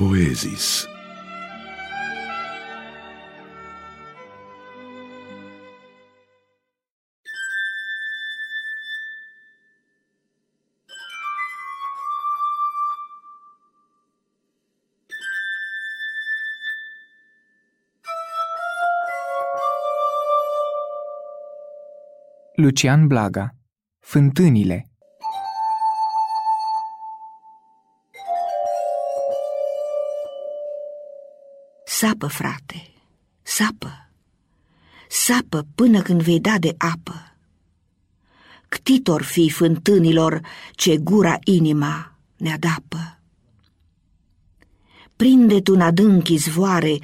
Poezis. Lucian Blaga Fântânile Sapă, frate, sapă, sapă până când vei da de apă. Ctitor fi fântânilor ce gura inima ne adapă. Prinde tu în adânc izvoare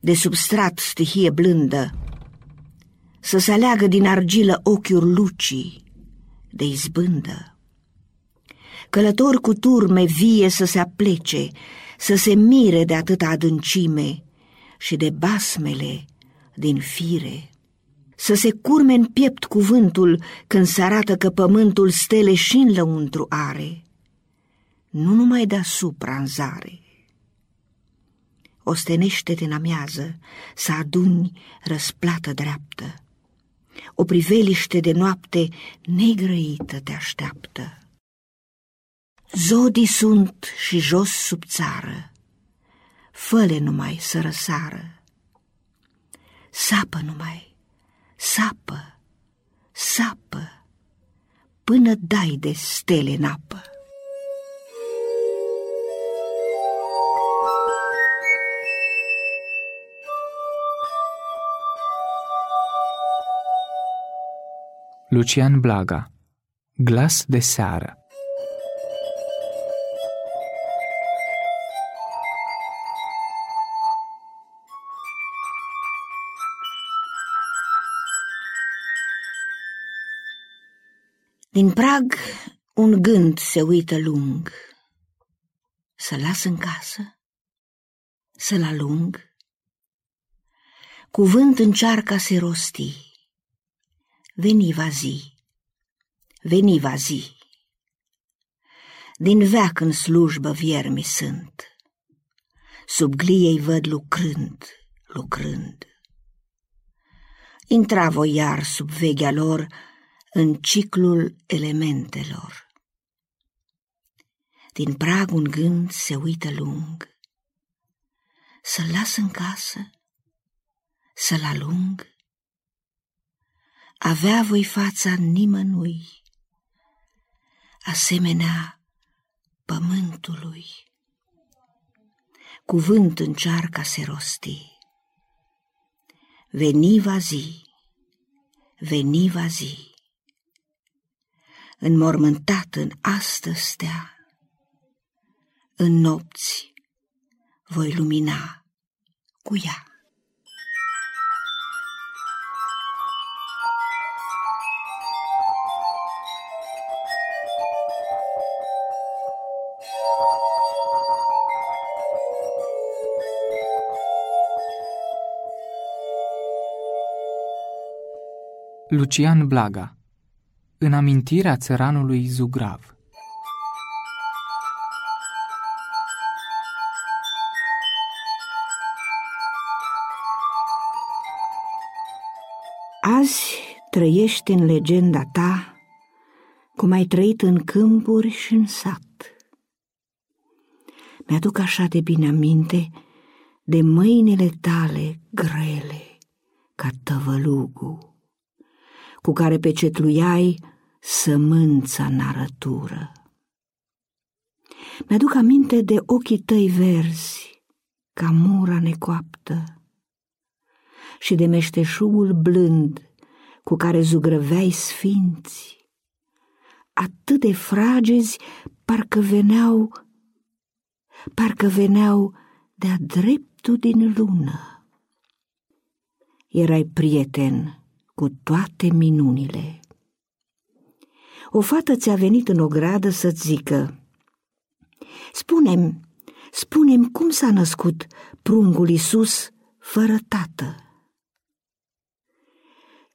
de substrat stihie blândă, să se aleagă din argilă ochiuri lucii de izbândă. Călător cu turme vie să se aplece, să se mire de atâta adâncime și de basmele din fire. Să se curme în piept cuvântul când se arată că pământul stele și în lăuntru are, nu numai deasupra în zare. Ostenește-te în amiază să aduni răsplată dreaptă. O priveliște de noapte negrăită te așteaptă. Zodii sunt și jos sub țară, făle numai să răsară. Sapă numai, sapă, sapă, până dai de stele în apă. Lucian Blaga Glas de seară Din prag un gând se uită lung, Să las în casă, să-l alung. Cuvânt încearcă să rosti, Veni va zi, veni va zi. Din veac în slujbă viermi sunt, Sub gliei văd lucrând, lucrând. Intra voi iar sub veghea lor în ciclul elementelor. Din prag un gând se uită lung, Să-l las în casă, să-l alung, avea voi fața nimănui, asemenea pământului. Cuvânt încearcă se rosti. Veni va zi, veni va zi. Înmormântat în astă stea, în nopți voi lumina cu ea. Lucian Blaga În amintirea țăranului Zugrav Azi trăiești în legenda ta cum ai trăit în câmpuri și în sat. Mi-aduc așa de bine aminte de mâinile tale grele ca tăvălugul cu care pecetluiai sămânța în arătură. Mi-aduc aminte de ochii tăi verzi, ca mura necoaptă, și de meșteșugul blând cu care zugrăveai sfinți, atât de fragezi parcă veneau, parcă veneau de-a dreptul din lună. Erai prieten cu toate minunile. O fată ți-a venit în ogradă să-ți zică, Spunem, spunem cum s-a născut prungul Iisus fără tată.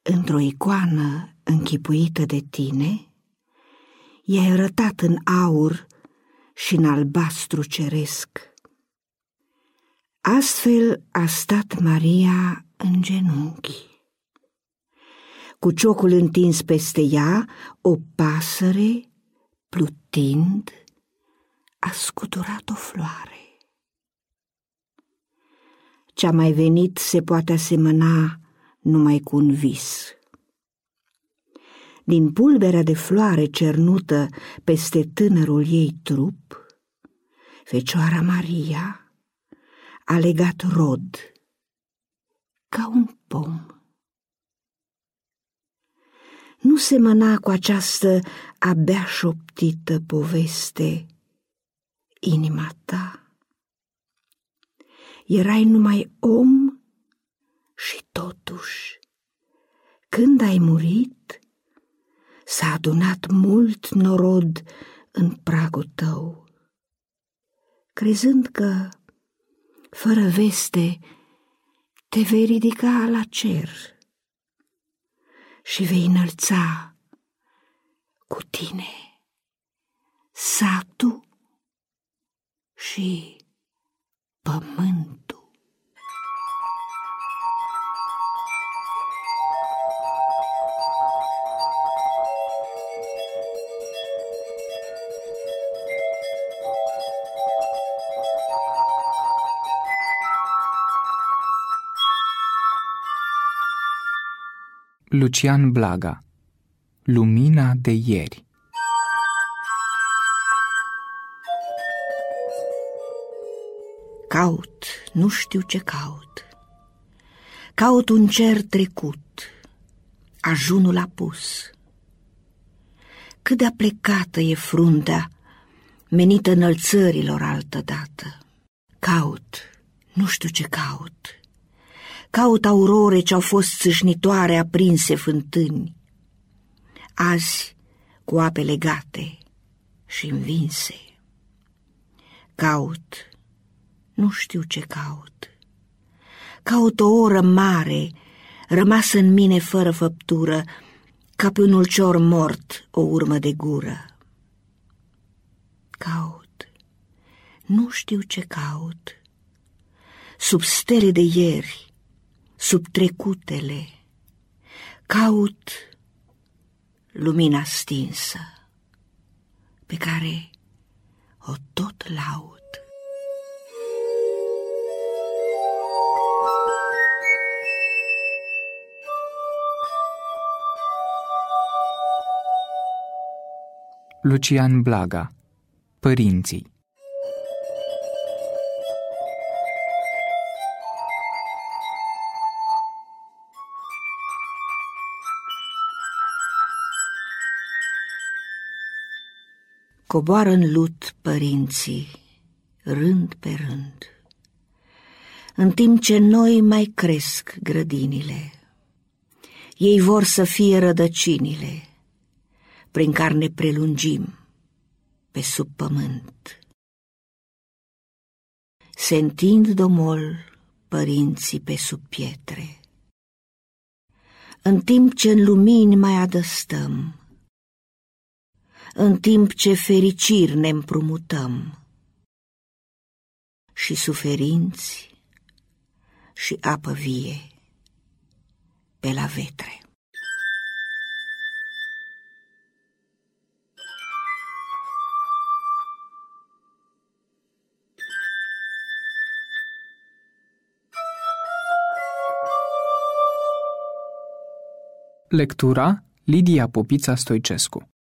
Într-o icoană închipuită de tine, i-ai arătat în aur și în albastru ceresc Astfel a stat Maria în genunchi. Cu ciocul întins peste ea, o pasăre, plutind, a scuturat o floare. Ce-a mai venit se poate asemăna numai cu un vis. Din pulberea de floare cernută peste tânărul ei trup, Fecioara Maria a legat rod ca un pom. Nu semăna cu această abia șoptită poveste inima ta. Erai numai om și totuși, când ai murit, s-a adunat mult norod în pragul tău crezând că, fără veste, te vei ridica la cer și vei înălța cu tine satul și pământul. Lucian Blaga Lumina de ieri Caut, nu știu ce caut. Caut un cer trecut, ajunul apus. Cât de plecată e fruntea, menită înălțărilor altădată. Caut, nu știu ce caut Caut aurore ce-au fost țâșnitoare aprinse fântâni. Azi, cu ape legate și învinse. Caut, nu știu ce caut. Caut o oră mare, rămasă în mine fără făptură, ca pe un ulcior mort o urmă de gură. Caut, nu știu ce caut. Sub stele de ieri, sub trecutele, caut lumina stinsă pe care o tot laud. Lucian Blaga Părinții Coboară în lut părinții, rând pe rând, în timp ce noi mai cresc grădinile. Ei vor să fie rădăcinile, prin care ne prelungim pe sub pământ. Se întind domol părinții pe sub pietre, în timp ce în lumini mai adăstăm, în timp ce fericiri ne împrumutăm și suferinți și apă vie pe la vetre. Lectura Lidia Popița Stoicescu